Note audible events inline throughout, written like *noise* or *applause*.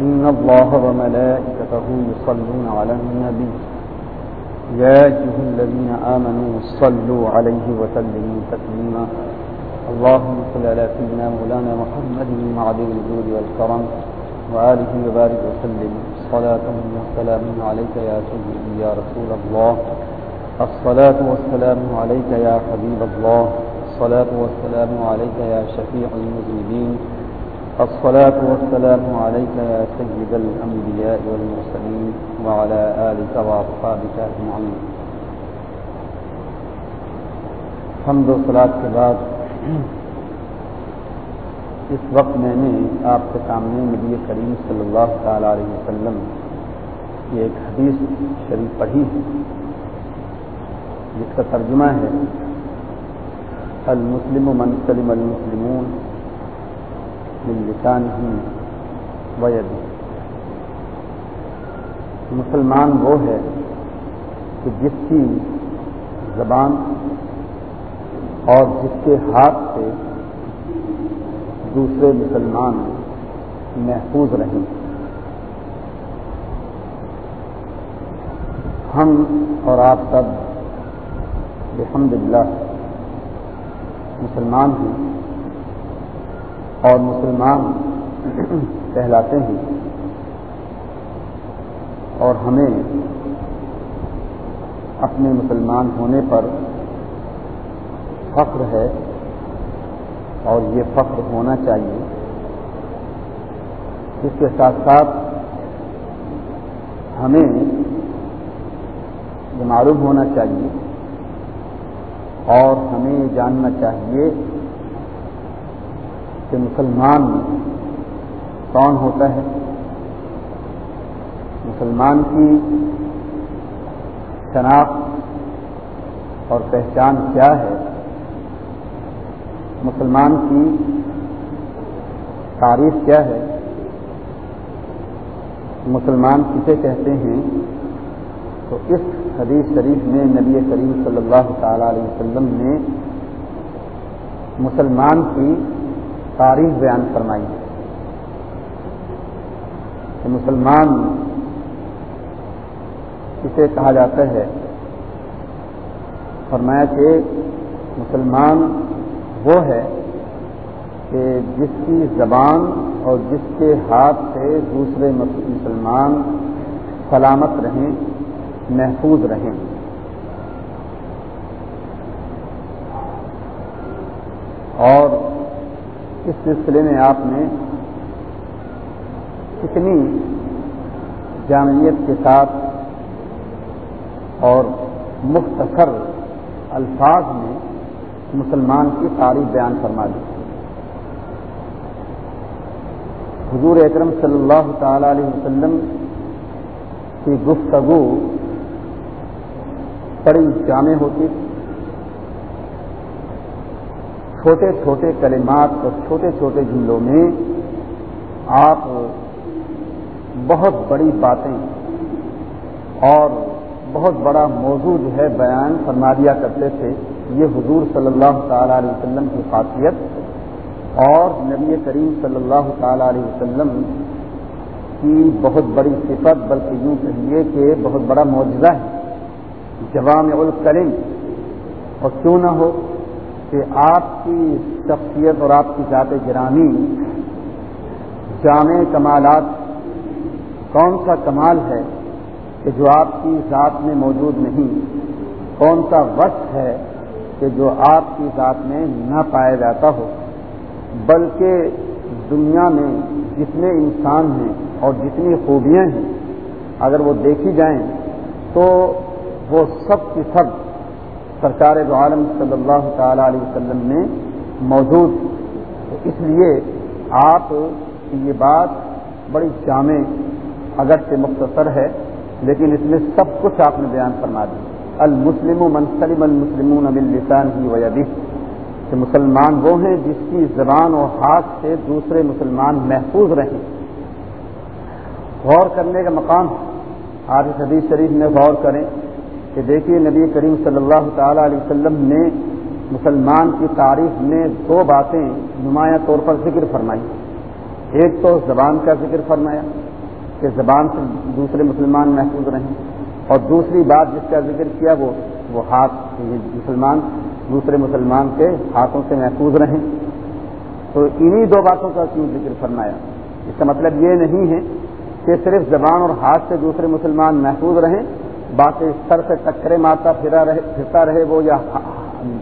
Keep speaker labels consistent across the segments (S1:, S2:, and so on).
S1: إن الله وملائكته يصلون على النبي يا أيها الذين آمنوا صلوا عليه وسلموا تسليما اللهم صل على سيدنا مولانا محمد معدن الجود والكرم وآله وبارك وسلم الصلاة والسلام عليك يا سيدي يا رسول الله الصلاة والسلام عليك يا حبيب الله الصلاة والسلام عليك يا شفيع المذنبين الصلاة والسلام عليك يا سيد الأنبياء والمرسلين وعلى آلك وأصحابك أجمعين. حمد و صلاة کے بعد اس وقت میں نے آپ کے سامنے نبی کریم صلی اللہ تعالی علیہ وسلم کی ایک حدیث شریف پڑھی ہے، جس کا ترجمہ ہے، المسلم من سلم المسلمون من لسانه ويده۔ مسلمان وہ ہے کہ جس کی زبان اور جس کے ہاتھ سے دوسرے مسلمان محفوظ رہیں۔ ہم اور آپ سب الحمد للہ مسلمان ہیں۔ اور مسلمان *clears throat* کہلاتے ہیں اور ہمیں اپنے مسلمان ہونے پر فخر ہے اور یہ فخر ہونا چاہیے اس کے ساتھ ساتھ ہمیں یہ معلوم ہونا چاہیے اور ہمیں یہ جاننا چاہیے کہ مسلمان کون ہوتا ہے؟ مسلمان کی شناخت اور پہچان کیا ہے؟ مسلمان کی تعریف کیا ہے؟ مسلمان کسے کہتے ہیں؟ تو اس حدیث شریف میں نبی کریم صلی اللہ تعالی علیہ وسلم نے مسلمان کی تاریخ بیان فرمائی ہے کہ مسلمان کسے کہا جاتا ہے، فرمایا کہ مسلمان وہ ہے کہ جس کی زبان اور جس کے ہاتھ سے دوسرے مسلمان سلامت رہیں، محفوظ رہیں اور اس سلسلے میں آپ نے کتنی جامعیت کے ساتھ اور مختصر الفاظ میں مسلمان کی تعریف بیان فرما دی۔ حضور اکرم صلی اللہ تعالی علیہ وسلم کی گفتگو بڑی جامع ہوتی تھی۔ چھوٹے چھوٹے کلمات اور چھوٹے چھوٹے جملوں میں آپ بہت بڑی باتیں اور بہت بڑا موضوع جو ہے بیان فرما دیا کرتے تھے، یہ حضور صلی اللہ تعالی علیہ وسلم کی خاصیت اور نبی کریم صلی اللہ تعالی علیہ وسلم کی بہت بڑی صفت، بلکہ یوں کہیے کہ بہت بڑا معجزہ ہے۔ جوام الکریم اور کیوں نہ ہو؟ کہ آپ کی شخصیت اور آپ کی ذات گرامی جامع کمالات کون سا کمال ہے کہ جو آپ کی ذات میں موجود نہیں؟ کون سا وقت ہے کہ جو آپ کی ذات میں نہ پایا جاتا ہو؟ بلکہ دنیا میں جتنے انسان ہیں اور جتنی خوبیاں ہیں، اگر وہ دیکھی جائیں تو وہ سب کی سب سرکار دو عالم صلی اللہ تعالی علیہ وسلم میں موجود اس لیے آپ کی یہ بات بڑی جامع اگر سے مختصر ہے، لیکن اس میں سب کچھ آپ نے بیان فرما دی۔ المسلم منسلم المسلم لسان ہی وجہ کہ مسلمان وہ ہیں جس کی زبان و ہاتھ سے دوسرے مسلمان محفوظ رہیں۔ غور کرنے کا مقام۔ آج حدیث شریف میں غور کریں۔ کہ دیکھیے نبی کریم صلی اللہ تعالی علیہ وسلم نے مسلمان کی تاریخ میں دو باتیں نمایاں طور پر ذکر فرمائی۔ ایک تو زبان کا ذکر فرمایا کہ زبان سے دوسرے مسلمان محفوظ رہیں۔ اور دوسری بات جس کا ذکر کیا وہ وہ ہاتھ یعنی مسلمان، دوسرے مسلمان کے ہاتھوں سے محفوظ رہیں۔ تو انہی دو باتوں کا کیوں ذکر فرمایا؟ اس کا مطلب یہ نہیں ہے کہ صرف زبان اور ہاتھ سے دوسرے مسلمان محفوظ رہیں باقی سر سے ٹکرے مارتا پھرا رہے پھرتا رہے وہ یا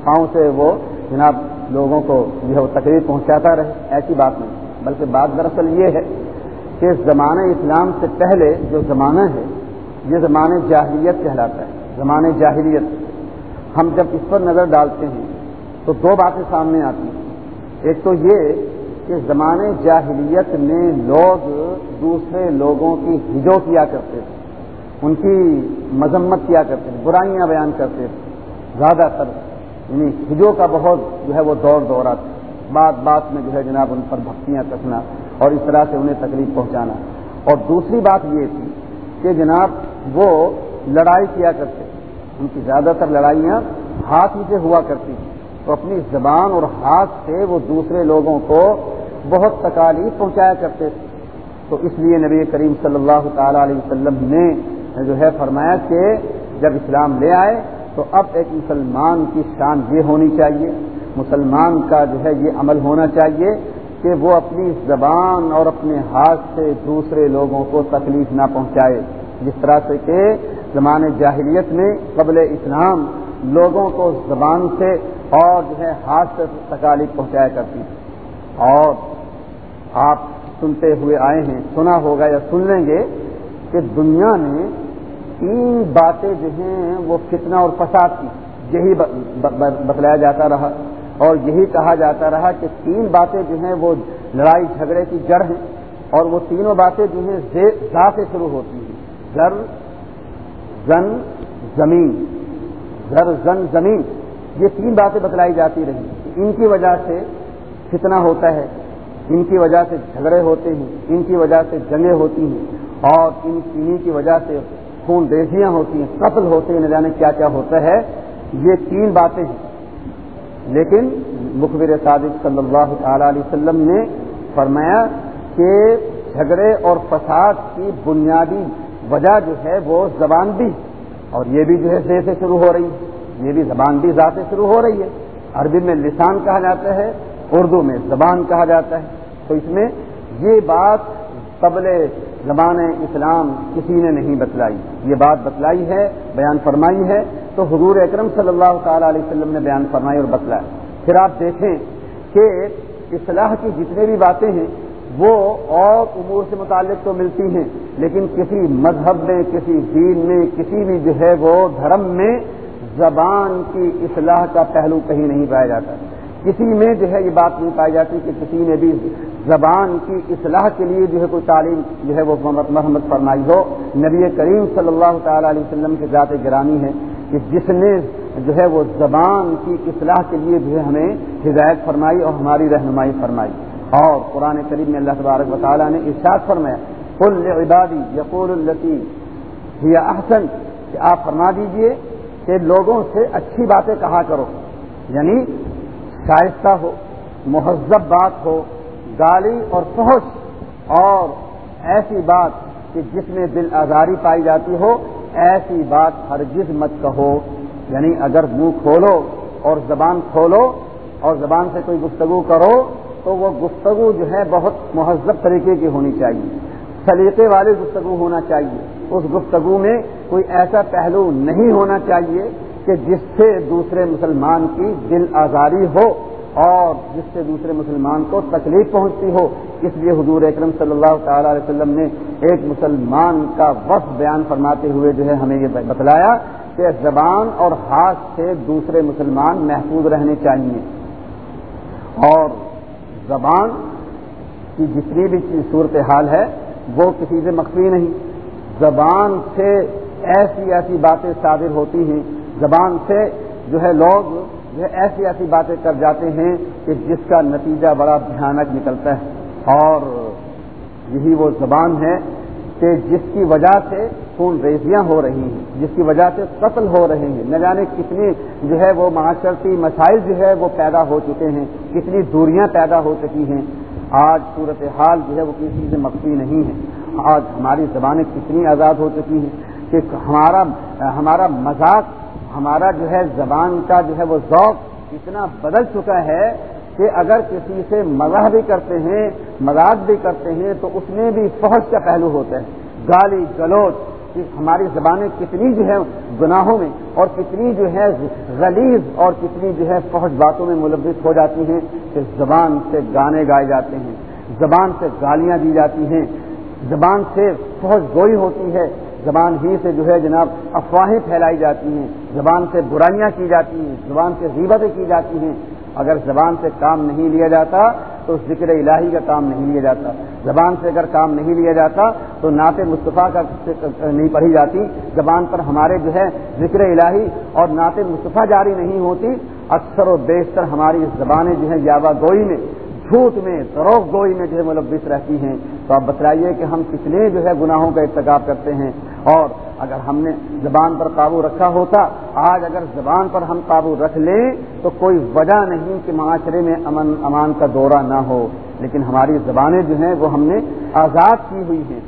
S1: پاؤں سے وہ جناب لوگوں کو جو ہے وہ تکلیف پہنچاتا رہے، ایسی بات نہیں۔ بلکہ بات دراصل یہ ہے کہ زمانہ اسلام سے پہلے جو زمانہ ہے، یہ زمانے جاہلیت کہلاتا ہے۔ زمانے جاہلیت۔ ہم جب اس پر نظر ڈالتے ہیں تو دو باتیں سامنے آتی ہیں۔ ایک تو یہ کہ زمانے جاہلیت میں لوگ دوسرے لوگوں کی ہجو کیا کرتے تھے۔ ان کی مذمت کیا کرتے تھے برائیاں بیان کرتے تھے زیادہ تر یعنی ہجو کا بہت جو ہے وہ دور دورہ تھا بات بات میں جو ہے جناب ان پر بھکتیاں کسنا اور اس طرح سے انہیں تکلیف پہنچانا۔ اور دوسری بات یہ تھی کہ جناب وہ لڑائی کیا کرتے ان کی زیادہ تر لڑائیاں ہاتھ ہی سے ہوا کرتی تھیں تو اپنی زبان اور ہاتھ سے وہ دوسرے لوگوں کو بہت تکالیف پہنچایا کرتے تھے۔ تو اس لیے نبی کریم صلی اللہ تعالی علیہ وسلم نے جو ہے فرمایا کہ جب اسلام لے آئے تو اب ایک مسلمان کی شان یہ ہونی چاہیے، مسلمان کا جو ہے یہ عمل ہونا چاہیے کہ وہ اپنی زبان اور اپنے ہاتھ سے دوسرے لوگوں کو تکلیف نہ پہنچائے۔ جس طرح سے کہ زمان جاہلیت میں قبل اسلام لوگوں کو زبان سے اور جو ہے ہاتھ سے تکالیف پہنچایا کرتی تھی۔ اور آپ سنتے ہوئے آئے ہیں، سنا ہوگا یا سن لیں گے کہ دنیا میں تین باتیں جو ہیں وہ فتنہ اور فساد کی۔ یہی بتلایا جاتا رہا۔ اور یہی کہا جاتا رہا کہ تین باتیں جو ہیں وہ لڑائی جھگڑے کی جڑ ہیں اور وہ تینوں باتیں جو ہیں زا سے شروع ہوتی ہیں۔ زر، زن، زمین۔ زر، زن، زمین۔ یہ تین باتیں بتلائی جاتی رہی ان کی وجہ سے فتنہ ہوتا ہے، ان کی وجہ سے جھگڑے ہوتے ہیں، ان کی وجہ سے جنگیں ہوتی ہیں اور ان انہیں کی وجہ سے خون ریزیاں ہوتی ہیں، قتل ہوتے ہیں نہ جانے کیا کیا ہوتا ہے، یہ تین باتیں ہیں۔ لیکن مخبر صادق صلی اللہ تعالی علیہ وسلم نے فرمایا کہ جھگڑے اور فساد کی بنیادی وجہ جو ہے وہ زبان بھی اور یہ بھی جو ہے سے شروع ہو رہی ہے۔ یہ بھی زبان بھی ذات سے شروع ہو رہی ہے۔ عربی میں لسان کہا جاتا ہے، اردو میں زبان کہا جاتا ہے۔ تو اس میں یہ بات قبل زبان اسلام کسی نے نہیں بتلائی۔ یہ بات بتلائی ہے، بیان فرمائی ہے۔ تو حضور اکرم صلی اللہ تعالی علیہ وسلم نے بیان فرمائی اور بتلایا۔ پھر آپ دیکھیں کہ اصلاح کی جتنے بھی باتیں ہیں، وہ اور امور سے متعلق تو ملتی ہیں، لیکن کسی مذہب میں، کسی دین میں، کسی بھی جو ہے وہ دھرم میں زبان کی اصلاح کا پہلو کہیں نہیں پایا جاتا۔ کسی میں جو ہے یہ بات نہیں پائی جاتی کہ کسی نے بھی زبان کی اصلاح کے لیے جو ہے کوئی تعلیم جو ہے وہ محمد فرمائی ہو۔ نبی کریم صلی اللہ تعالی علیہ وسلم کے ذات گرانی ہے کہ جس نے جو ہے وہ زبان کی اصلاح کے لیے جو ہے ہمیں ہدایت فرمائی اور ہماری رہنمائی فرمائی۔ اور قرآن کریم میں اللہ تبارک و تعالیٰ نے ارشاد فرمایا کل عبادی یقول التی یا احسن، کہ آپ فرما دیجیے کہ لوگوں سے اچھی باتیں کہا کرو۔ یعنی شائستہ ہو، مہذب بات ہو، گالی اور پہنچ اور ایسی بات کہ جس میں دل آزاری پائی جاتی ہو، ایسی بات ہرگز مت کہو۔ یعنی اگر منہ کھولو اور زبان کھولو اور زبان سے کوئی گفتگو کرو، تو وہ گفتگو جو ہے بہت مہذب طریقے کی ہونی چاہیے۔ سلیقے والی گفتگو ہونا چاہیے۔ اس گفتگو میں کوئی ایسا پہلو نہیں ہونا چاہیے کہ جس سے دوسرے مسلمان کی دل آزاری ہو اور جس سے دوسرے مسلمان کو تکلیف پہنچتی ہو، اس لیے حضور اکرم صلی اللہ تعالی علیہ وسلم نے ایک مسلمان کا وقت بیان فرماتے ہوئے جو ہے ہمیں یہ بتلایا کہ زبان اور ہاتھ سے دوسرے مسلمان محفوظ رہنے چاہیے۔ اور زبان کی جتنی بھی صورت حال ہے، وہ کسی سے مخفی نہیں۔ زبان سے ایسی ایسی باتیں صادر ہوتی ہیں زبان سے جو ہے لوگ جو ہے ایسی ایسی باتیں کر جاتے ہیں کہ جس کا نتیجہ بڑا بھیانک نکلتا ہے۔ اور یہی وہ زبان ہے کہ جس کی وجہ سے خون ریزیاں ہو رہی ہیں، جس کی وجہ سے قتل ہو رہے ہیں۔ نہ جانے کتنی جو ہے وہ معاشرتی مسائل جو ہے وہ پیدا ہو چکے ہیں، کتنی دوریاں پیدا ہو چکی ہیں۔ آج صورت حال جو ہے وہ کسی سے مخفی نہیں ہے۔ آج ہماری زبانیں کتنی آزاد ہو چکی ہیں کہ ہمارا ہمارا مذاق ہمارا جو ہے زبان کا جو ہے وہ ذوق اتنا بدل چکا ہے کہ اگر کسی سے مزاح بھی کرتے ہیں، مذاق بھی کرتے ہیں، تو اس میں بھی فوج کا پہلو ہوتا ہے۔ گالی، گلوچ، کہ ہماری زبانیں کتنی جو ہے گناہوں میں اور کتنی جو ہے غلیظ اور کتنی جو ہے فوج باتوں میں ملوث ہو جاتی ہیں کہ زبان سے گانے گائے جاتے ہیں، زبان سے گالیاں دی جاتی ہیں۔ زبان سے فوج گوئی ہوتی ہے، زبان ہی سے جو ہے جناب افواہیں پھیلائی جاتی ہیں۔ زبان سے برائیاں کی جاتی ہیں، زبان سے غیبتیں کی جاتی ہیں۔ اگر زبان سے کام نہیں لیا جاتا، تو ذکر الہی کا کام نہیں لیا جاتا۔ زبان سے اگر کام نہیں لیا جاتا، تو نعت مصطفیٰ کا نہیں پڑھی جاتی۔ زبان پر ہمارے جو ہے ذکر الہی اور نعت مصطفیٰ جاری نہیں ہوتی۔ اکثر و بیشتر ہماری زبانیں جو ہیں یابا گوئی میں، جھوٹ میں، دروغ گوئی میں جو ہے ملبس رہتی ہیں۔ تو آپ بتلائیے کہ ہم کتنے جو ہے گناہوں کا ارتکاب کرتے ہیں۔ اور اگر ہم نے زبان پر قابو رکھا ہوتا، آج اگر زبان پر ہم قابو رکھ لیں، تو کوئی وجہ نہیں کہ معاشرے میں امن، امان کا دورہ نہ ہو۔ لیکن ہماری زبانیں جو ہیں، وہ ہم نے آزاد کی ہوئی ہیں۔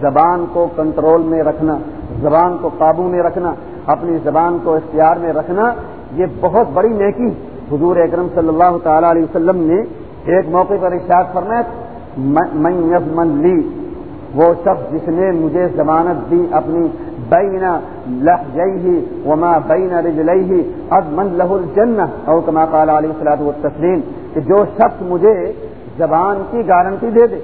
S1: زبان کو کنٹرول میں رکھنا، زبان کو قابو میں رکھنا، اپنی زبان کو اختیار میں رکھنا، یہ بہت بڑی نیکی حضور اکرم صلی اللہ تعالی علیہ وسلم نے ایک موقع پر ارشاد فرمایا من لی وہ شخص جس نے مجھے ضمانت دی اپنی بینا لہ وما بین رجلئی اب من لہ الجن اور کما قال علیہ السلاط و تسلیم کہ جو شخص مجھے زبان کی گارنٹی دے دے،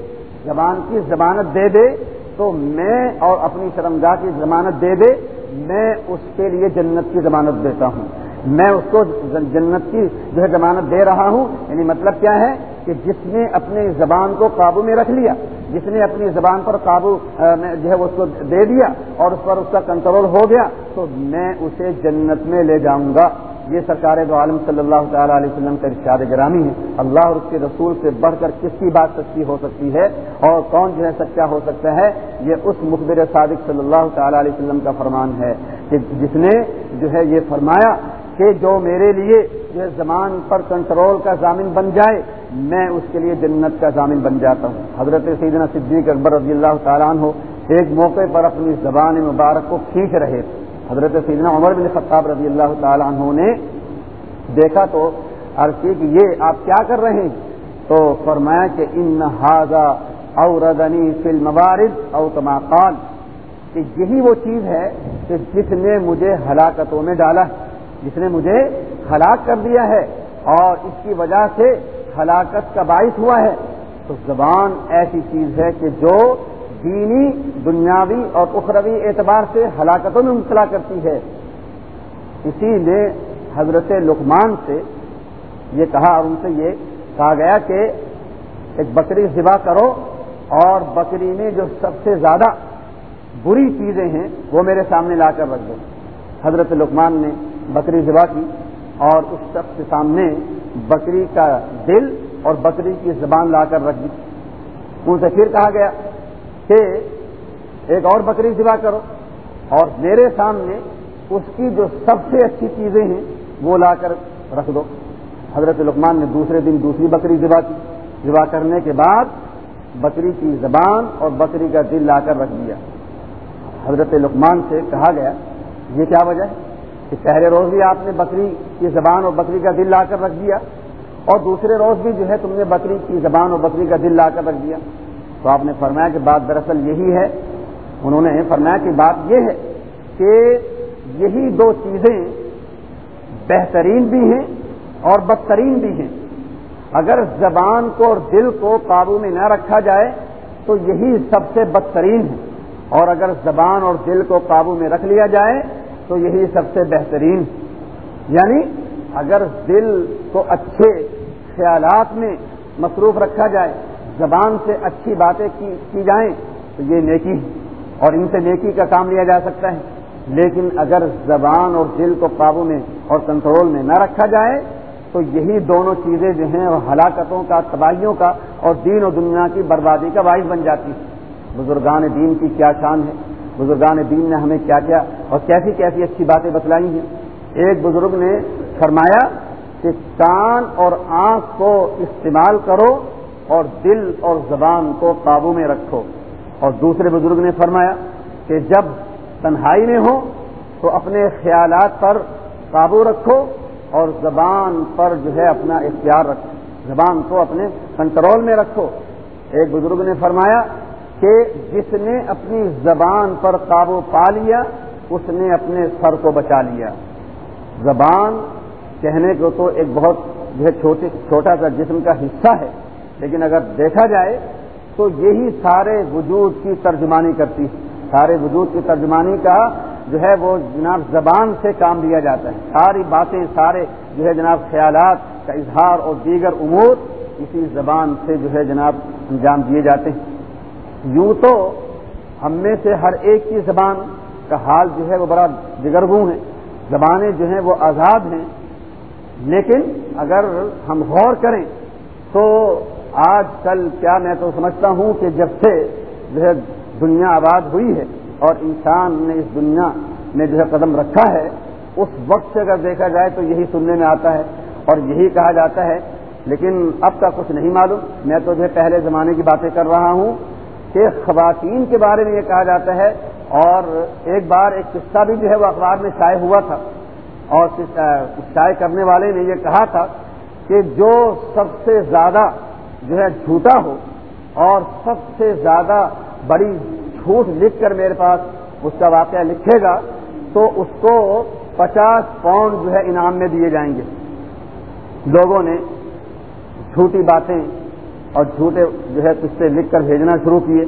S1: زبان کی ضمانت دے دے، تو میں اور اپنی شرمگاہ کی ضمانت دے دے، میں اس کے لیے جنت کی ضمانت دیتا ہوں۔ میں اس کو جنت کی جو ہے ضمانت دے رہا ہوں یعنی مطلب کیا ہے؟ کہ جس نے اپنی زبان کو قابو میں رکھ لیا جس نے اپنی زبان پر قابو جو ہے اس کو دے دیا اور اس پر اس کا کنٹرول ہو گیا، تو میں اسے جنت میں لے جاؤں گا۔ یہ سرکار دو عالم صلی اللہ تعالیٰ علیہ وسلم کا ارشاد گرامی ہے۔ اللہ اور اس کے رسول سے بڑھ کر کس کی بات سچی ہو سکتی ہے اور کون جو ہے سچا ہو سکتا ہے، یہ اس مخبر صادق صلی اللہ تعالیٰ علیہ وسلم کا فرمان ہے کہ جس نے جو ہے یہ فرمایا کہ جو میرے لیے یہ زمان پر کنٹرول کا ضامن بن جائے، میں اس کے لیے جنت کا ضامن بن جاتا ہوں۔ حضرت سیدنا صدیق اکبر رضی اللہ تعالیٰ عنہ ایک موقع پر اپنی زبان مبارک کو کھینچ رہے تھے۔ حضرت سیدنا عمر بن خطاب رضی اللہ تعالیٰ عنہ نے دیکھا تو عرض کی کہ یہ آپ کیا کر رہے ہیں؟ تو فرمایا کہ ان ہاضا اوردنی فل موارد او تماقان کہ یہی وہ چیز ہے کہ جس نے مجھے ہلاکتوں میں ڈالا۔ ہے جس نے مجھے ہلاک کر دیا ہے اور اس کی وجہ سے ہلاکت کا باعث ہوا ہے، تو زبان ایسی چیز ہے کہ جو دینی، دنیاوی اور اخروی اعتبار سے ہلاکتوں میں مبتلا کرتی ہے۔ اسی نے حضرت لکمان سے یہ کہا اور ان سے یہ کہا گیا کہ ایک بکری ذبح کرو اور بکری میں جو سب سے زیادہ بری چیزیں ہیں وہ میرے سامنے لا کر رکھ دو۔ حضرت لکمان نے بکری ذبح کی اور اس شخص کے سامنے بکری کا دل اور بکری کی زبان لا کر رکھ دی۔ ان سے پھر کہا گیا کہ ایک اور بکری ذبح کرو اور میرے سامنے اس کی جو سب سے اچھی چیزیں ہیں وہ لا کر رکھ دو۔ حضرت لقمان نے دوسرے دن دوسری بکری ذبح کی۔ ذبح کرنے کے بعد بکری کی زبان اور بکری کا دل لا کر رکھ دیا۔ حضرت لقمان سے کہا گیا، یہ کیا وجہ ہے؟ کہ پہلے روز بھی آپ نے بکری کی زبان اور بکری کا دل لا کر رکھ دیا اور دوسرے روز بھی جو ہے تم نے بکری کی زبان اور بکری کا دل لا کر رکھ دیا۔ تو آپ نے فرمایا کہ بات دراصل یہی ہے۔ انہوں نے فرمایا کہ بات یہ ہے کہ یہی دو چیزیں بہترین بھی ہیں اور بدترین بھی ہیں۔ اگر زبان کو اور دل کو قابو میں نہ رکھا جائے تو یہی سب سے بدترین ہے۔ اور اگر زبان اور دل کو قابو میں رکھ لیا جائے تو یہی سب سے بہترین۔ یعنی اگر دل کو اچھے خیالات میں مصروف رکھا جائے، زبان سے اچھی باتیں کی جائیں، تو یہ نیکی ہے اور ان سے نیکی کا کام لیا جا سکتا ہے۔ لیکن اگر زبان اور دل کو قابو میں اور کنٹرول میں نہ رکھا جائے، تو یہی دونوں چیزیں جو ہیں وہ ہلاکتوں کا، تباہیوں کا اور دین و دنیا کی بربادی کا باعث بن جاتی ہے بزرگان دین کی کیا شان ہے؟ بزرگان دین نے ہمیں کیا کیا اور کیسی کیسی اچھی باتیں بتلائی ہیں۔ ایک بزرگ نے فرمایا کہ کان اور آنکھ کو استعمال کرو اور دل اور زبان کو قابو میں رکھو۔ اور دوسرے بزرگ نے فرمایا کہ جب تنہائی میں ہو تو اپنے خیالات پر قابو رکھو اور زبان پر جو ہے اپنا اختیار رکھو۔ زبان کو اپنے کنٹرول میں رکھو۔ ایک بزرگ نے فرمایا کہ جس نے اپنی زبان پر قابو پا لیا، اس نے اپنے سر کو بچا لیا۔ زبان کہنے کو تو ایک بہت جو ہے چھوٹا سا جسم کا حصہ ہے، لیکن اگر دیکھا جائے تو یہی سارے وجود کی ترجمانی کرتی ہے۔ سارے وجود کی ترجمانی کا جو ہے وہ جناب زبان سے کام لیا جاتا ہے۔ ساری باتیں، سارے جو ہے جناب خیالات کا اظہار اور دیگر امور اسی زبان سے جو ہے جناب انجام دیے جاتے ہیں۔ یوں تو ہم میں سے ہر ایک کی زبان کا حال جو ہے وہ بڑا جگرگوں ہے۔ زبانیں جو ہیں وہ آزاد ہیں۔ لیکن اگر ہم غور کریں تو آج کل کیا میں تو سمجھتا ہوں کہ جب سے جو ہے دنیا آباد ہوئی ہے اور انسان نے اس دنیا میں جو ہے قدم رکھا ہے، اس وقت سے اگر دیکھا جائے تو یہی سننے میں آتا ہے اور یہی کہا جاتا ہے۔ لیکن اب کا کچھ نہیں معلوم۔ میں تو جو ہے پہلے زمانے کی باتیں کر رہا ہوں۔ کہ خواتین کے بارے میں یہ کہا جاتا ہے اور ایک بار ایک قصہ بھی جو ہے وہ اخبار میں شائع ہوا تھا اور شائع کرنے والے نے یہ کہا تھا کہ جو سب سے زیادہ جو ہے جھوٹا ہو اور سب سے زیادہ بڑی جھوٹ لکھ کر میرے پاس اس کا واقعہ لکھے گا، تو اس کو پچاس پاؤنڈ جو ہے انعام میں دیے جائیں گے۔ لوگوں نے جھوٹی باتیں اور جھوٹے جو ہے قصے لکھ کر بھیجنا شروع کیے۔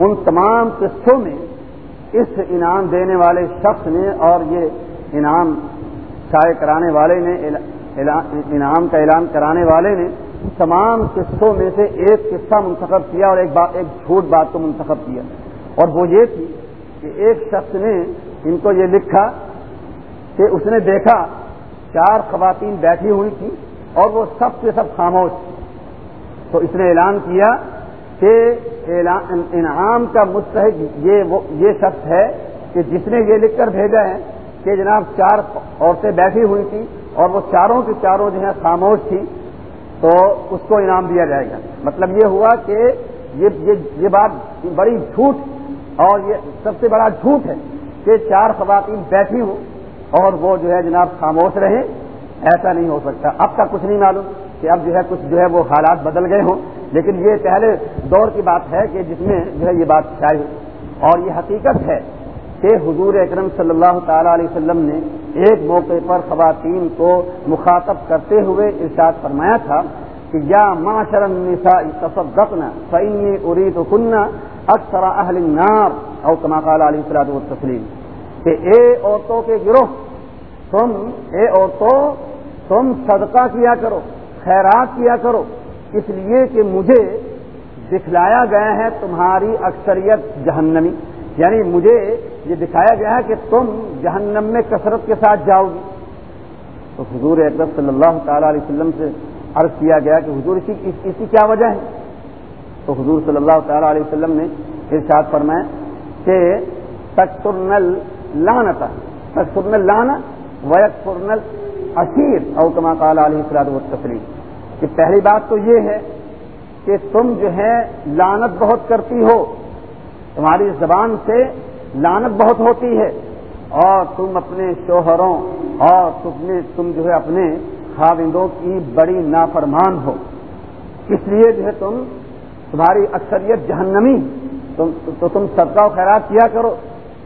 S1: ان تمام قصوں میں اس انعام دینے والے شخص نے اور یہ انعام شائع کرانے والے نے انعام کا اعلان کرانے والے نے تمام قصوں میں سے ایک قصہ منتخب کیا اور ایک بات ایک جھوٹ بات کو منتخب کیا۔ اور وہ یہ تھی کہ ایک شخص نے ان کو یہ لکھا کہ اس نے دیکھا چار خواتین بیٹھی ہوئی تھی اور وہ سب کے سب خاموش تھی تو اس نے اعلان کیا کہ انعام کا مستحق یہ یہ شخص ہے کہ جس نے یہ لکھ کر بھیجا ہے کہ جناب چار عورتیں بیٹھی ہوئی تھیں اور وہ چاروں کی چاروں جو ہے خاموش تھی تو اس کو انعام دیا جائے گا۔ مطلب یہ ہوا کہ یہ بات بڑی جھوٹ اور یہ سب سے بڑا جھوٹ ہے کہ چار خواتین بیٹھی ہوں اور وہ جو ہے جناب خاموش رہیں، ایسا نہیں ہو سکتا۔ اب کا کچھ نہیں معلوم۔ کہ اب جو ہے کچھ جو ہے وہ حالات بدل گئے ہوں۔ لیکن یہ پہلے دور کی بات ہے کہ جس میں جو ہے یہ بات چاہیے اور یہ حقیقت ہے کہ حضور اکرم صلی اللہ تعالی علیہ وسلم نے ایک موقع پر خواتین کو مخاطب کرتے ہوئے ارشاد فرمایا تھا کہ یا معاشر النساء تصدقنا فإني اريد كنا اکثر اہل النار او کما قال علیہ الصلوۃ والتسلیم، کہ اے عورتوں کے گروہ، تم، اے عورتوں تم صدقہ کیا کرو۔ خیرات کیا کرو۔ اس لیے کہ مجھے دکھلایا گیا ہے تمہاری اکثریت جہنمی۔ یعنی مجھے یہ دکھایا گیا ہے کہ تم جہنم میں کثرت کے ساتھ جاؤ گی۔ تو حضور اکرم صلی اللہ تعالی علیہ وسلم سے عرض کیا گیا کہ حضور، اسی، اس کی کیا وجہ ہے؟ تو حضور صلی اللہ تعالی علیہ وسلم نے ارشاد فرمایا کہ تک ترنل لانتا تک ترنل لانا ویک فرنل اشیر اوکما کالا علیہ السلاد و تفریح کہ پہلی بات تو یہ ہے کہ تم جو ہے لانت بہت کرتی ہو۔ تمہاری زبان سے لانت بہت ہوتی ہے۔ اور تم اپنے شوہروں اور تم تم جو ہے اپنے خاوندوں کی بڑی نافرمان ہو۔ اس لیے جو ہے تم تمہاری اکثریت جہنمی۔ تم تو تم صدقہ و خیرات کیا کرو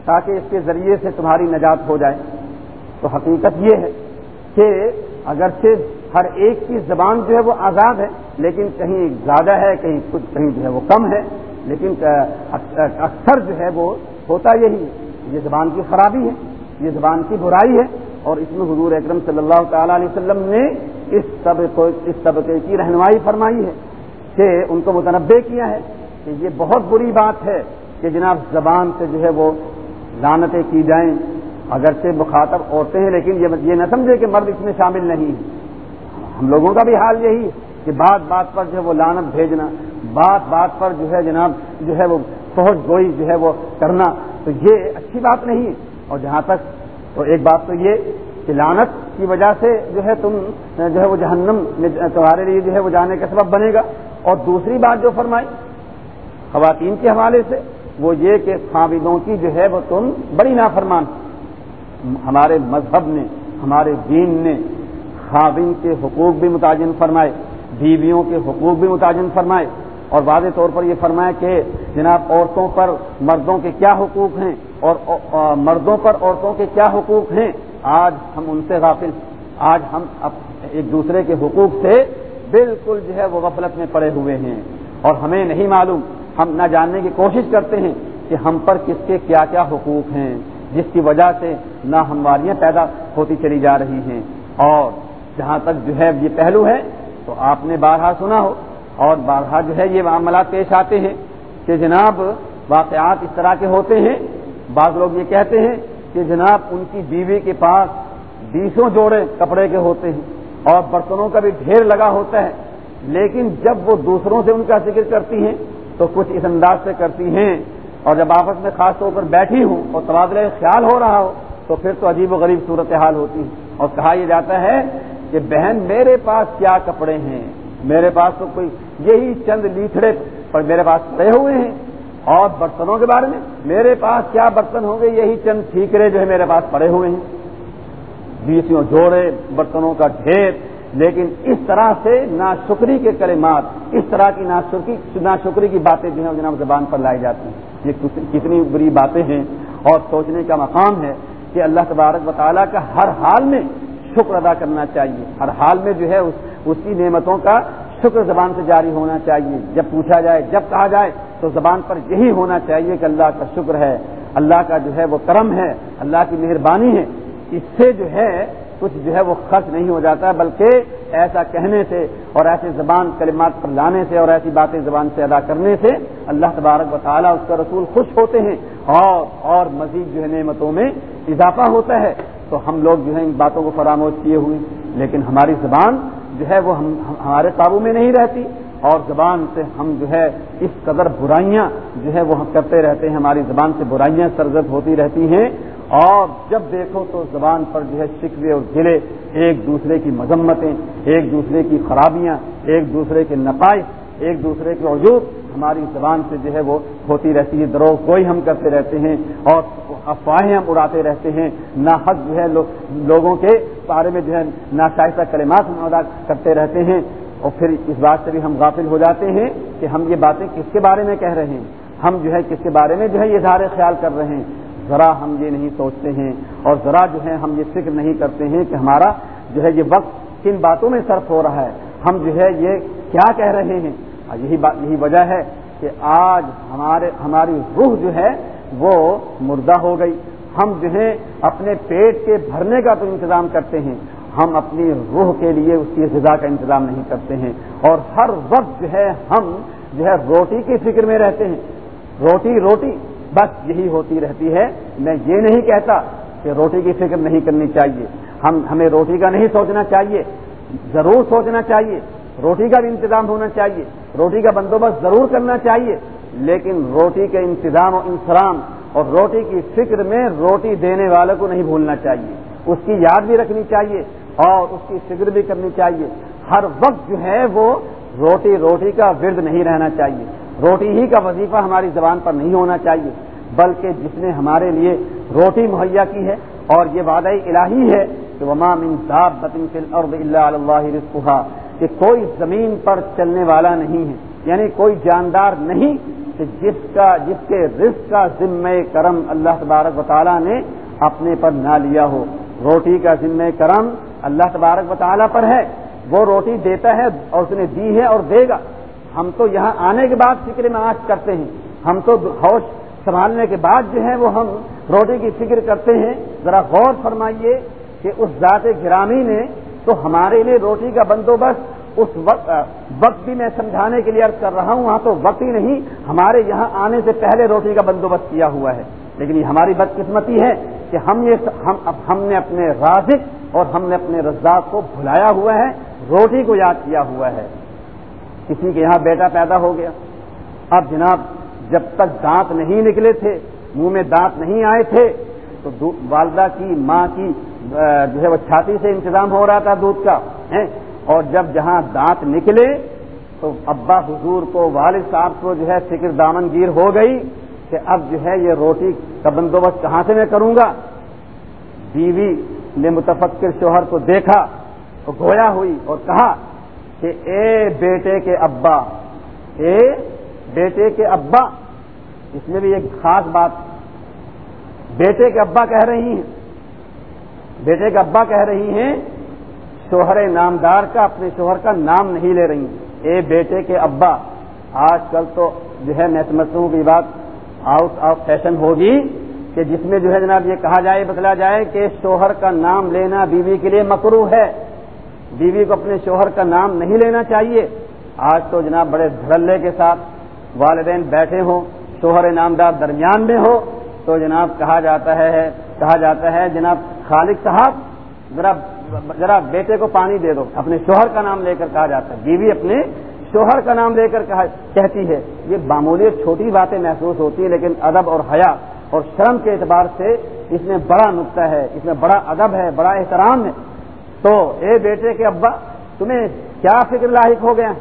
S1: تاکہ اس کے ذریعے سے تمہاری نجات ہو جائے۔ تو حقیقت یہ ہے کہ اگرچہ ہر ایک کی زبان جو ہے وہ آزاد ہے، لیکن کہیں زیادہ ہے، کہیں کچھ کہیں جو ہے وہ کم ہے۔ لیکن اکثر جو ہے وہ ہوتا یہی یہ زبان کی خرابی ہے، یہ زبان کی برائی ہے۔ اور اس میں حضور اکرم صلی اللہ تعالی علیہ وسلم نے اس طبقے اس طبقے کی رہنمائی فرمائی ہے کہ ان کو متنوع کیا ہے کہ یہ بہت بری بات ہے کہ جناب زبان سے جو ہے وہ لانتیں کی جائیں۔ اگرچہ مخاطب عورتیں ہیں، لیکن یہ نہ سمجھے کہ مرد اس میں شامل نہیں ہم لوگوں کا بھی حال یہی کہ بات بات پر جو ہے وہ لانت بھیجنا، بات بات پر جو ہے جناب جو ہے وہ پہنچ گوئی جو ہے وہ کرنا، تو یہ اچھی بات نہیں اور جہاں تک تو ایک بات تو یہ کہ لانت کی وجہ سے جو ہے تم جو ہے وہ جہنم تمہارے لیے جو ہے وہ جانے کا سبب بنے گا۔ اور دوسری بات جو فرمائی خواتین کے حوالے سے، وہ یہ کہ خامدوں کی جو ہے وہ تم بڑی نافرمان۔ ہمارے مذہب نے، ہمارے دین نے خاوین کے حقوق بھی متعین فرمائے، بیویوں کے حقوق بھی متعین فرمائے اور واضح طور پر یہ فرمایا کہ جناب عورتوں پر مردوں کے کیا حقوق ہیں اور مردوں پر عورتوں کے کیا حقوق ہیں؟ آج ہم ان سے غافل، آج ہم ایک دوسرے کے حقوق سے بالکل جو ہے وہ غفلت میں پڑے ہوئے ہیں اور ہمیں نہیں معلوم، ہم نہ جاننے کی کوشش کرتے ہیں کہ ہم پر کس کے کیا کیا حقوق ہیں۔ جس کی وجہ سے نہ ہمواریاں پیدا ہوتی چلی جا رہی ہیں۔ اور جہاں تک جو ہے یہ پہلو ہے، تو آپ نے بارہا سنا ہو۔ اور بارہا جو ہے، یہ معاملات پیش آتے ہیں کہ جناب واقعات اس طرح کے ہوتے ہیں۔ بعض لوگ یہ کہتے ہیں کہ جناب ان کی بیوی کے پاس بیسوں جوڑے کپڑے کے ہوتے ہیں اور برتنوں کا بھی ڈھیر لگا ہوتا ہے۔ لیکن جب وہ دوسروں سے ان کا ذکر کرتی ہیں، تو کچھ اس انداز سے کرتی ہیں۔ اور جب آپس میں خاص طور پر بیٹھی ہوں اور تبادلہ خیال ہو رہا ہو، تو پھر تو عجیب و غریب صورتحال ہوتی ہے۔ اور کہا یہ جاتا ہے کہ بہن میرے پاس کیا کپڑے ہیں؟ میرے پاس تو کوئی یہی چند لیتڑے پر میرے پاس پڑے ہوئے ہیں۔ اور برتنوں کے بارے میں؟ میرے پاس کیا برتن ہوں گے؟ یہی چند ٹھیکرے جو ہے میرے پاس پڑے ہوئے ہیں۔ بیسوں جوڑے، برتنوں کا ڈھیر۔ لیکن اس طرح سے ناشکری کے کلمات، اس طرح کی ناشکری ناشکری کی باتیں جو ہیں جناب زبان پر لائی جاتی ہیں۔ یہ کتنی بری باتیں ہیں اور سوچنے کا مقام ہے کہ اللہ تبارک و تعالیٰ کا ہر حال میں شکر ادا کرنا چاہیے۔ ہر حال میں جو ہے اس کی نعمتوں کا شکر زبان سے جاری ہونا چاہیے۔ جب پوچھا جائے، جب کہا جائے، تو زبان پر یہی ہونا چاہیے کہ اللہ کا شکر ہے۔ اللہ کا جو ہے وہ کرم ہے، اللہ کی مہربانی ہے۔ اس سے جو ہے کچھ جو ہے وہ خرچ نہیں ہو جاتا، بلکہ ایسا کہنے سے اور ایسے زبان کلمات پر لانے سے اور ایسی باتیں زبان سے ادا کرنے سے اللہ تبارک و تعالیٰ اس کا رسول خوش ہوتے ہیں اور اور مزید جو ہے نعمتوں میں اضافہ ہوتا ہے۔ تو ہم لوگ جو ہے ان باتوں کو فراموش کیے ہوئے لیکن ہماری زبان جو ہے وہ ہم، ہمارے قابو میں نہیں رہتی اور زبان سے ہم جو ہے اس قدر برائیاں جو ہے وہ کرتے رہتے ہیں، ہماری زبان سے برائیاں سرزد ہوتی رہتی ہیں۔ اور جب دیکھو تو زبان پر جو ہے شکوے اور گلے ایک دوسرے کی مذمتیں، ایک دوسرے کی خرابیاں، ایک دوسرے کے نقائص، ایک دوسرے کے عجوب، ہماری زبان سے جو ہے وہ ہوتی رہتی ہے، دروغ کوئی ہم کرتے رہتے ہیں اور افواہیں ہم اڑاتے رہتے ہیں۔ نہ حق جو ہے لوگوں کے بارے میں جو ہے ناشائستہ کلمات ہم ادا کرتے رہتے ہیں۔ اور پھر اس بات سے بھی ہم غافل ہو جاتے ہیں کہ ہم یہ باتیں کس کے بارے میں کہہ رہے ہیں؟ ہم جو ہے کس کے بارے میں جو ہے یہ اظہار خیال کر رہے ہیں؟ ذرا ہم یہ نہیں سوچتے ہیں اور ذرا جو ہے ہم یہ فکر نہیں کرتے ہیں کہ ہمارا جو ہے یہ وقت کن باتوں میں صرف ہو رہا ہے۔ ہم جو ہے یہ کیا کہہ رہے ہیں؟ یہی بات یہی وجہ ہے کہ آج ہمارے، ہماری روح جو ہے وہ مردہ ہو گئی۔ ہم جو ہے اپنے پیٹ کے بھرنے کا تو انتظام کرتے ہیں۔ ہم اپنی روح کے لیے اس کی غذا کا انتظام نہیں کرتے ہیں۔ اور ہر وقت جو ہے ہم جو ہے روٹی کی فکر میں رہتے ہیں۔ روٹی روٹی۔ بس یہی ہوتی رہتی ہے۔ میں یہ نہیں کہتا کہ روٹی کی فکر نہیں کرنی چاہیے۔ ہم، ہمیں روٹی کا نہیں سوچنا چاہیے۔ ضرور سوچنا چاہیے۔ روٹی کا بھی انتظام ہونا چاہیے۔ روٹی کا بندوبست ضرور کرنا چاہیے۔ لیکن روٹی کے انتظام و انسرام اور روٹی کی فکر میں روٹی دینے والے کو نہیں بھولنا چاہیے۔ اس کی یاد بھی رکھنی چاہیے اور اس کی فکر بھی کرنی چاہیے۔ ہر وقت جو ہے وہ روٹی روٹی کا ورد نہیں رہنا چاہیے۔ روٹی ہی کا وظیفہ ہماری زبان پر نہیں ہونا چاہیے، بلکہ جس نے ہمارے لیے روٹی مہیا کی ہے اور یہ وعدہ الہی ہے کہ وما من اللہ رسکا کہ کوئی زمین پر چلنے والا نہیں ہے۔ یعنی کوئی جاندار نہیں کہ جس کا، جس کے رزق کا ذمہ کرم اللہ تبارک و تعالیٰ نے اپنے پر نہ لیا ہو۔ روٹی کا ذمہ کرم اللہ تبارک و تعالیٰ پر ہے، وہ روٹی دیتا ہے اور اس نے دی ہے اور دے گا۔ ہم تو یہاں آنے کے بعد فکر میں آج کرتے ہیں۔ ہم تو ہوش سنبھالنے کے بعد جو ہے وہ ہم روٹی کی فکر کرتے ہیں۔ ذرا غور فرمائیے کہ اس ذات گرامی نے تو ہمارے لیے روٹی کا بندوبست اس وقت وقت بھی میں سمجھانے کے لیے عرض کر رہا ہوں۔ وہاں تو وقت ہی نہیں، ہمارے یہاں آنے سے پہلے روٹی کا بندوبست کیا ہوا ہے۔ لیکن یہ ہماری بدقسمتی ہے کہ ہم یہ ہم ہم نے اپنے رازق اور ہم نے اپنے رزاق کو بھلایا ہوا ہے، روٹی کو یاد کیا ہوا ہے۔ کسی کے یہاں بیٹا پیدا ہو گیا۔ اب جناب جب تک دانت نہیں نکلے تھے، منہ میں دانت نہیں آئے تھے، تو والدہ کی ماں کی جو ہے وہ چھاتی سے انتظام ہو رہا تھا دودھ کا اور جب جہاں دانت نکلے، تو ابا حضور کو والد صاحب کو جو ہے فکر دامن گیر ہو گئی کہ اب جو ہے یہ روٹی کا بندوبست کہاں سے میں کروں گا۔ بیوی نے متفقر شوہر کو دیکھا، تو گویا ہوئی اور کہا کہ اے بیٹے کے ابا، اے بیٹے کے ابا۔ اس میں بھی ایک خاص بات، بیٹے کے ابا کہہ رہی ہیں۔ بیٹے کے ابا کہہ رہی ہیں، شوہر نامدار کا، اپنے شوہر کا نام نہیں لے رہی۔ اے بیٹے کے ابا، آج کل تو جو ہے میں سمجھتا ہوں کہ بات آؤٹ آف فیشن ہوگی کہ جس میں جو ہے جناب یہ کہا جائے، بتلا جائے کہ شوہر کا نام لینا بیوی کے لیے مکرو ہے۔ بیوی کو اپنے شوہر کا نام نہیں لینا چاہیے۔ آج تو جناب بڑے دھڑلے کے ساتھ والدین بیٹھے ہوں، شوہر نامدار درمیان میں ہو، تو جناب کہا جاتا ہے، کہا جاتا ہے، جناب خالق صاحب، ذرا ذرا بیٹے کو پانی دے دو۔ اپنے شوہر کا نام لے کر کہا جاتا ہے۔ بیوی اپنے شوہر کا نام لے کر کہتی ہے۔ یہ معمولی چھوٹی باتیں محسوس ہوتی ہیں، لیکن ادب اور حیا اور شرم کے اعتبار سے اس میں بڑا نقطہ ہے، اس میں بڑا ادب ہے، بڑا احترام ہے۔ تو اے بیٹے کے ابا، تمہیں کیا فکر لاحق ہو گیا؟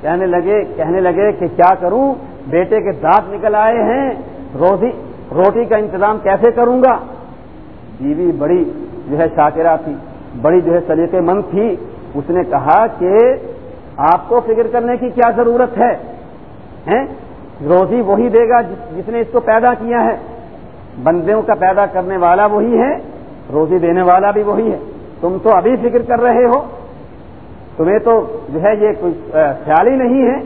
S1: کہنے لگے کہنے لگے کہ کیا کروں؟ بیٹے کے دانت نکل آئے ہیں، روزی، روٹی کا انتظام کیسے کروں گا؟ بیوی بڑی جو ہے شاکرہ تھی، بڑی جو ہے سلیقے مند تھی۔ اس نے کہا کہ آپ کو فکر کرنے کی کیا ضرورت ہے؟ روزی وہی دے گا جس نے اس کو پیدا کیا ہے۔ بندوں کا پیدا کرنے والا وہی ہے، روزی دینے والا بھی وہی ہے۔ تم تو ابھی فکر کر رہے ہو تمہیں تو جو ہے یہ کوئی خیال ہی نہیں ہے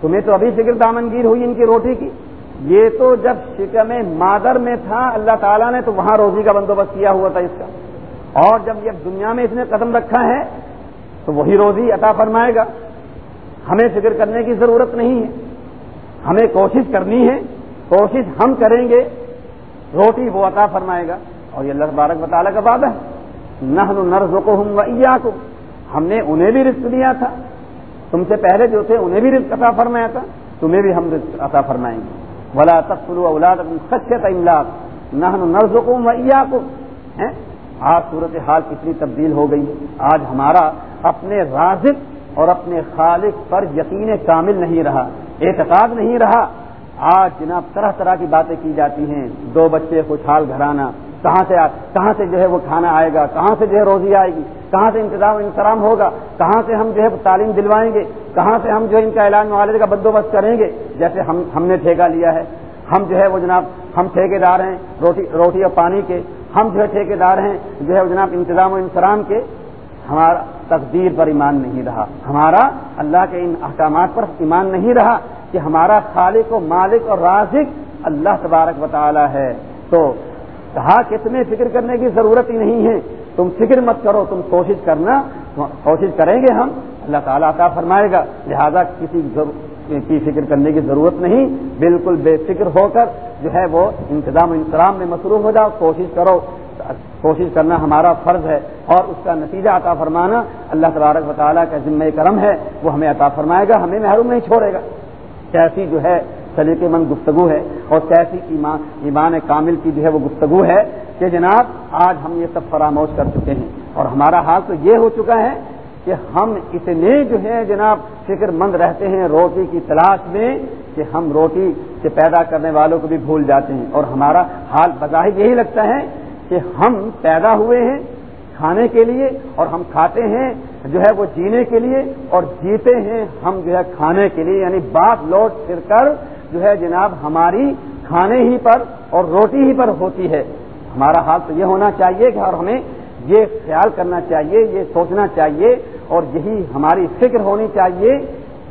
S1: تمہیں تو ابھی فکر دامنگیر ہوئی ان کی روٹی کی یہ تو جب شکم مادر میں تھا اللہ تعالیٰ نے تو وہاں روزی کا بندوبست کیا ہوا تھا اس کا اور جب یہ دنیا میں اس نے قدم رکھا ہے تو وہی روزی عطا فرمائے گا ہمیں فکر کرنے کی ضرورت نہیں ہے ہمیں کوشش کرنی ہے کوشش ہم کریں گے روٹی وہ عطا فرمائے گا اور یہ اللہ بارک بطالہ کا بات ہے نہ نرز کو ہوں کو ہم نے انہیں بھی رزق دیا تھا۔ تم سے پہلے جو تھے انہیں بھی رزق عطا فرمایا تھا۔ تمہیں بھی ہم رزق عطا فرمائیں گے۔ ولا تخلو اولاد سچے املاک نہ نرز کو کو آج صورت حال کتنی تبدیل ہو گئی۔ آج ہمارا اپنے رازق اور اپنے خالق پر یقین کامل نہیں رہا، اعتقاد نہیں رہا۔ آج جناب طرح طرح کی باتیں کی جاتی ہیں۔ دو بچے خوشحال گھرانا کہاں سے کہاں سے جو ہے وہ کھانا آئے گا؟ کہاں سے جو ہے روزی آئے گی؟ کہاں سے انتظام انتظام ہوگا؟ کہاں سے ہم جو ہے تعلیم دلوائیں گے؟ کہاں سے ہم جو ہے ان کا اعلان معالجے کا بندوبست کریں گے؟ جیسے ہم ہم نے ٹھیکہ لیا ہے۔ ہم جو ہے وہ جناب، ہم ٹھیکے دار ہیں روٹی روٹی اور پانی کے۔ ہم جو ہے ٹھیکے دار ہیں جو ہے جناب انتظام و انسرام کے۔ ہمارا تقدیر پر ایمان نہیں رہا۔ ہمارا اللہ کے ان احکامات پر ایمان نہیں رہا کہ ہمارا خالق و مالک اور رازق اللہ تبارک بطالہ ہے۔ تو کہا کہ تمہیں فکر کرنے کی ضرورت ہی نہیں ہے، تم فکر مت کرو، تم کوشش کرنا، کوشش کریں گے ہم۔ اللہ تعالیٰ عطا فرمائے گا۔ لہذا کسی کی فکر کرنے کی ضرورت نہیں۔ بالکل بے فکر ہو کر جو ہے وہ انتظام و انتظام میں مصروف ہو جاؤ، کوشش کرو۔ کوشش کرنا ہمارا فرض ہے اور اس کا نتیجہ عطا فرمانا۔ اللہ تبارک و تعالیٰ کا ذمہ کرم ہے، وہ ہمیں عطا فرمائے گا، ہمیں محروم نہیں چھوڑے گا۔ کیسی جو ہے سلیقے مند گفتگو ہے اور کیسی ایمان ایمان کامل کی جو ہے وہ گفتگو ہے کہ جناب، آج ہم یہ سب فراموش کر چکے ہیں اور ہمارا حال تو یہ ہو چکا ہے کہ ہم اتنے جو ہے جناب فکر مند رہتے ہیں روٹی کی تلاش میں کہ ہم روٹی سے پیدا کرنے والوں کو بھی بھول جاتے ہیں اور ہمارا حال بظاہر یہی لگتا ہے کہ ہم پیدا ہوئے ہیں کھانے کے لیے اور ہم کھاتے ہیں جو ہے وہ جینے کے لیے اور جیتے ہیں ہم جو ہے کھانے کے لیے یعنی بات لوٹ پھر کر جو ہے جناب ہماری کھانے ہی پر اور روٹی ہی پر ہوتی ہے۔ ہمارا حال تو یہ ہونا چاہیے کہ اور ہمیں یہ خیال کرنا چاہیے، یہ سوچنا چاہیے اور یہی ہماری فکر ہونی چاہیے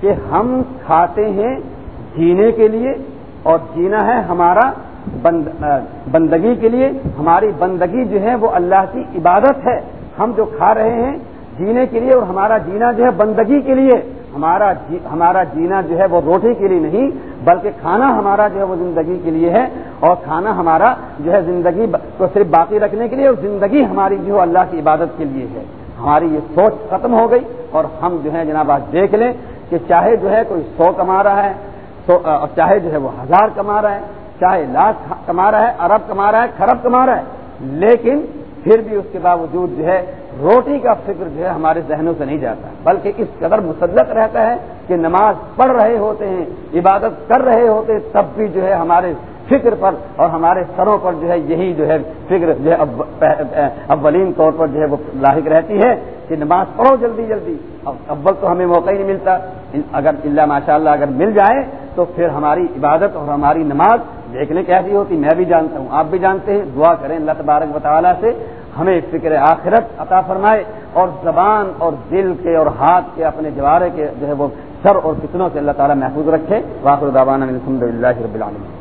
S1: کہ ہم کھاتے ہیں جینے کے لیے اور جینا ہے ہمارا بند بندگی کے لیے۔ ہماری بندگی جو ہے وہ اللہ کی عبادت ہے۔ ہم جو کھا رہے ہیں جینے کے لیے اور ہمارا جینا جو ہے بندگی کے لیے۔ ہمارا جی ہمارا جینا جو ہے وہ روٹی کے لیے نہیں، بلکہ کھانا ہمارا جو ہے وہ زندگی کے لیے ہے۔ اور کھانا ہمارا جو ہے زندگی کو صرف باقی رکھنے کے لیے اور زندگی ہماری جو اللہ کی عبادت کے لیے ہے۔ ہماری یہ سوچ ختم ہو گئی اور ہم جو ہے جناب آج دیکھ لیں کہ چاہے جو ہے کوئی سو کما رہا ہے چاہے جو ہے وہ ہزار کما رہا ہے، چاہے لاکھ کما رہا ہے، ارب کما رہا ہے خرب کما رہا ہے، لیکن پھر بھی اس کے باوجود جو ہے روٹی کا فکر جو ہے ہمارے ذہنوں سے نہیں جاتا، بلکہ اس قدر مسلط رہتا ہے کہ نماز پڑھ رہے ہوتے ہیں، عبادت کر رہے ہوتے ہیں، تب بھی جو ہے ہمارے فکر پر اور ہمارے سروں پر جو ہے یہی جو ہے فکر جو ہے اولین طور پر جو ہے وہ لاحق رہتی ہے کہ نماز پڑھو جلدی جلدی۔ اول تو ہمیں موقع ہی نہیں ملتا۔ اگر اللہ ماشاء اللہ اگر مل جائے تو پھر ہماری عبادت اور ہماری نماز دیکھنے کیسی ہوتی۔ میں بھی جانتا ہوں، آپ بھی جانتے ہیں، دعا کریں اللہ تبارک و تعالیٰ سے۔ ہمیں فکر آخرت عطا فرمائے اور زبان اور دل کے اور ہاتھ کے اپنے جوارے کے جو ہے وہ سر اور کتنوں سے اللہ تعالیٰ محفوظ رکھے۔ واقع الحمد اللہ رب العالمین۔